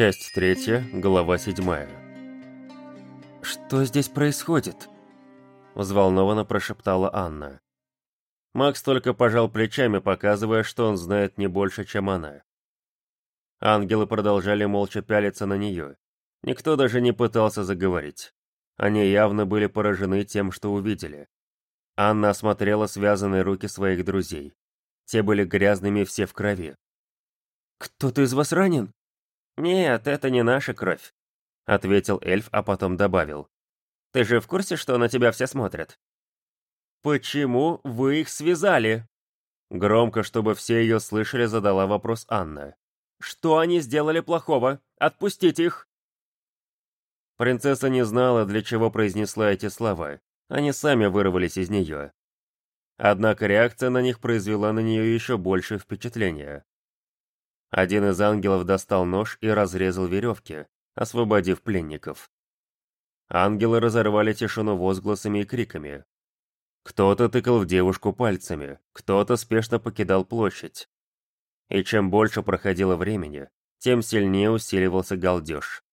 Часть третья, глава седьмая. «Что здесь происходит?» Взволнованно прошептала Анна. Макс только пожал плечами, показывая, что он знает не больше, чем она. Ангелы продолжали молча пялиться на нее. Никто даже не пытался заговорить. Они явно были поражены тем, что увидели. Анна осмотрела связанные руки своих друзей. Те были грязными все в крови. «Кто-то из вас ранен?» «Нет, это не наша кровь», — ответил эльф, а потом добавил. «Ты же в курсе, что на тебя все смотрят?» «Почему вы их связали?» Громко, чтобы все ее слышали, задала вопрос Анна. «Что они сделали плохого? Отпустите их!» Принцесса не знала, для чего произнесла эти слова. Они сами вырвались из нее. Однако реакция на них произвела на нее еще большее впечатление. Один из ангелов достал нож и разрезал веревки, освободив пленников. Ангелы разорвали тишину возгласами и криками. Кто-то тыкал в девушку пальцами, кто-то спешно покидал площадь. И чем больше проходило времени, тем сильнее усиливался галдеж.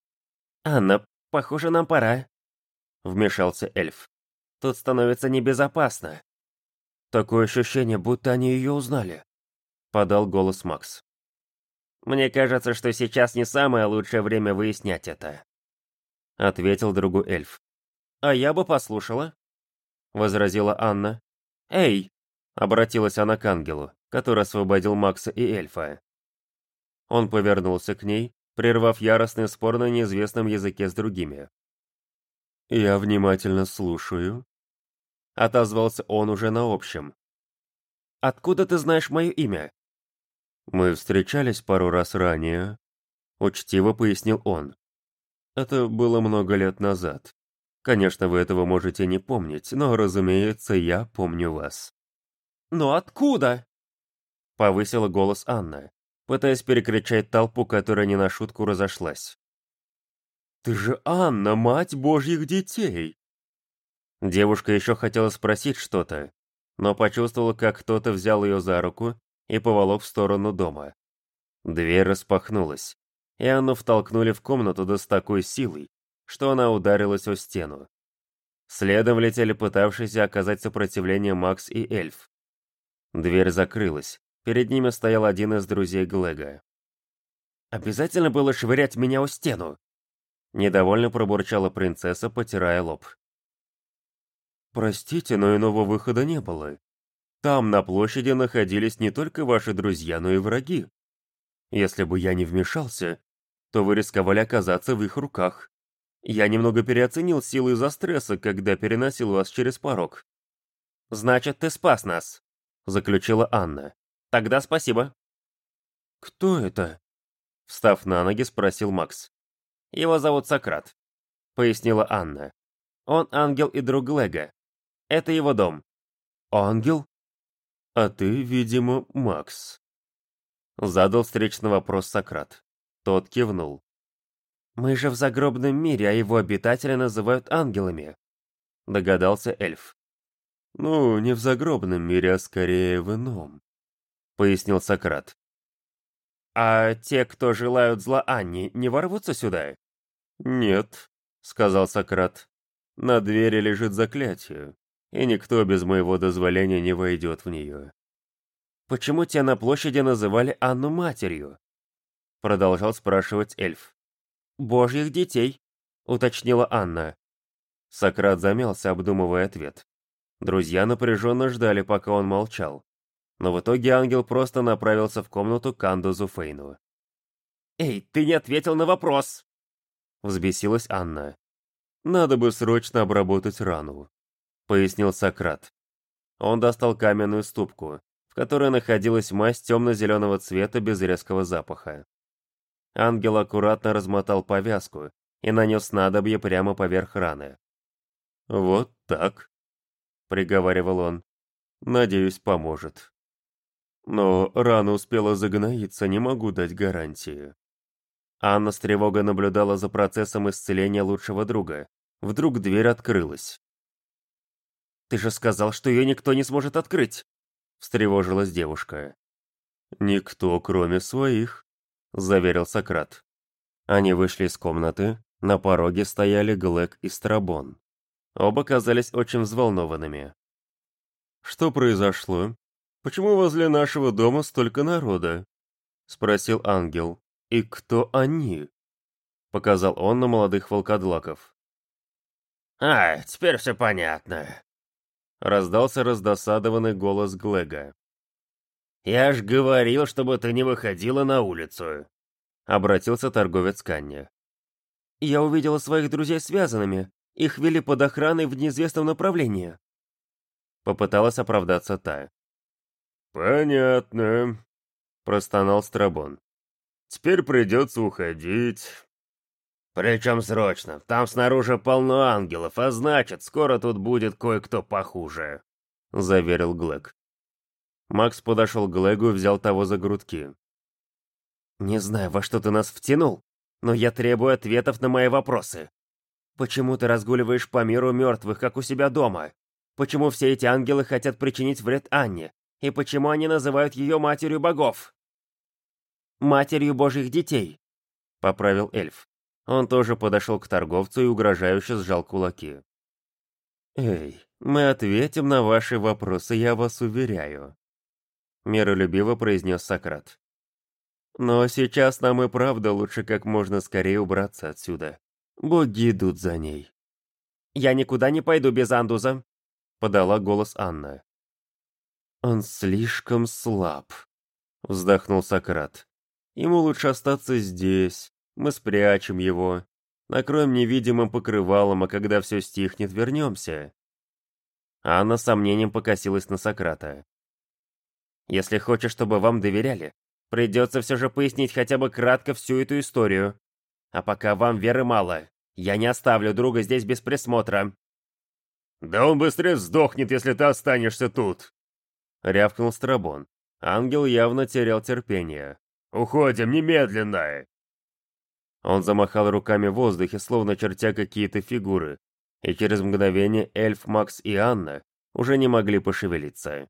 «Анна, похоже, нам пора», — вмешался эльф. «Тут становится небезопасно». «Такое ощущение, будто они ее узнали», — подал голос Макс. «Мне кажется, что сейчас не самое лучшее время выяснять это», — ответил другу эльф. «А я бы послушала», — возразила Анна. «Эй!» — обратилась она к ангелу, который освободил Макса и эльфа. Он повернулся к ней, прервав яростный спор на неизвестном языке с другими. «Я внимательно слушаю», — отозвался он уже на общем. «Откуда ты знаешь мое имя?» «Мы встречались пару раз ранее», — учтиво пояснил он. «Это было много лет назад. Конечно, вы этого можете не помнить, но, разумеется, я помню вас». «Но откуда?» — повысила голос Анна пытаясь перекричать толпу, которая не на шутку разошлась. «Ты же Анна, мать божьих детей!» Девушка еще хотела спросить что-то, но почувствовала, как кто-то взял ее за руку и поволок в сторону дома. Дверь распахнулась, и Анну втолкнули в комнату да с такой силой, что она ударилась о стену. Следом влетели пытавшиеся оказать сопротивление Макс и эльф. Дверь закрылась, Перед ними стоял один из друзей Глэга. «Обязательно было швырять меня у стену!» Недовольно пробурчала принцесса, потирая лоб. «Простите, но иного выхода не было. Там, на площади, находились не только ваши друзья, но и враги. Если бы я не вмешался, то вы рисковали оказаться в их руках. Я немного переоценил силы из-за стресса, когда переносил вас через порог». «Значит, ты спас нас», — заключила Анна. Тогда спасибо. Кто это? Встав на ноги, спросил Макс. Его зовут Сократ, пояснила Анна. Он ангел и друг Глега. Это его дом. Ангел? А ты, видимо, Макс. Задал встречный вопрос Сократ. Тот кивнул. «Мы же в загробном мире, а его обитатели называют ангелами», — догадался эльф. «Ну, не в загробном мире, а скорее в ином пояснил Сократ. «А те, кто желают зла Анне, не ворвутся сюда?» «Нет», — сказал Сократ. «На двери лежит заклятие, и никто без моего дозволения не войдет в нее». «Почему те на площади называли Анну матерью?» Продолжал спрашивать эльф. «Божьих детей», — уточнила Анна. Сократ замялся, обдумывая ответ. Друзья напряженно ждали, пока он молчал но в итоге ангел просто направился в комнату к Андузу Фейну. «Эй, ты не ответил на вопрос!» Взбесилась Анна. «Надо бы срочно обработать рану», — пояснил Сократ. Он достал каменную ступку, в которой находилась мазь темно-зеленого цвета без резкого запаха. Ангел аккуратно размотал повязку и нанес снадобье прямо поверх раны. «Вот так», — приговаривал он. «Надеюсь, поможет». Но рана успела загноиться, не могу дать гарантии. Анна с тревогой наблюдала за процессом исцеления лучшего друга. Вдруг дверь открылась. «Ты же сказал, что ее никто не сможет открыть!» Встревожилась девушка. «Никто, кроме своих», — заверил Сократ. Они вышли из комнаты, на пороге стояли Глэк и Страбон. Оба казались очень взволнованными. «Что произошло? Почему возле нашего дома столько народа?» — спросил ангел. «И кто они?» — показал он на молодых волкодлаков. «А, теперь все понятно», — раздался раздосадованный голос Глега. «Я ж говорил, чтобы ты не выходила на улицу», — обратился торговец Канни. «Я увидела своих друзей связанными. Их вели под охраной в неизвестном направлении». Попыталась оправдаться та. «Понятно», — простонал Страбон. «Теперь придется уходить». «Причем срочно. Там снаружи полно ангелов, а значит, скоро тут будет кое-кто похуже», — заверил Глэк. Макс подошел к Глэгу и взял того за грудки. «Не знаю, во что ты нас втянул, но я требую ответов на мои вопросы. Почему ты разгуливаешь по миру мертвых, как у себя дома? Почему все эти ангелы хотят причинить вред Анне? И почему они называют ее матерью богов?» «Матерью божьих детей», — поправил эльф. Он тоже подошел к торговцу и угрожающе сжал кулаки. «Эй, мы ответим на ваши вопросы, я вас уверяю», — миролюбиво произнес Сократ. «Но сейчас нам и правда лучше как можно скорее убраться отсюда. Боги идут за ней». «Я никуда не пойду без Андуза», — подала голос Анна. «Он слишком слаб», — вздохнул Сократ. «Ему лучше остаться здесь, мы спрячем его, накроем невидимым покрывалом, а когда все стихнет, вернемся. Анна с сомнением покосилась на Сократа. «Если хочешь, чтобы вам доверяли, придется все же пояснить хотя бы кратко всю эту историю. А пока вам веры мало, я не оставлю друга здесь без присмотра». «Да он быстрее сдохнет, если ты останешься тут!» — рявкнул Страбон. Ангел явно терял терпение. «Уходим немедленно!» Он замахал руками в воздухе, словно чертя какие-то фигуры, и через мгновение эльф, Макс и Анна уже не могли пошевелиться.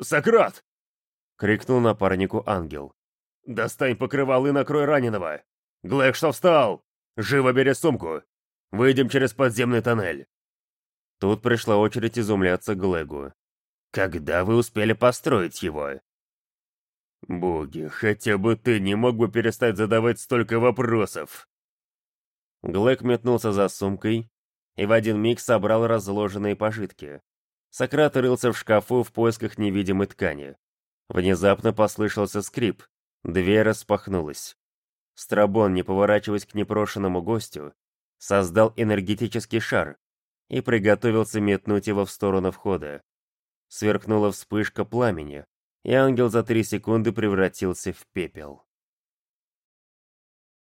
«Сократ!» — крикнул напарнику ангел. «Достань покрывал и накрой раненого! Глэк, что встал? Живо бери сумку! Выйдем через подземный тоннель!» Тут пришла очередь изумляться Глэгу. «Когда вы успели построить его?» Боги, хотя бы ты не мог бы перестать задавать столько вопросов. Глэк метнулся за сумкой и в один миг собрал разложенные пожитки. Сократ рылся в шкафу в поисках невидимой ткани. Внезапно послышался скрип, дверь распахнулась. Страбон, не поворачиваясь к непрошенному гостю, создал энергетический шар и приготовился метнуть его в сторону входа. Сверкнула вспышка пламени, и ангел за три секунды превратился в пепел.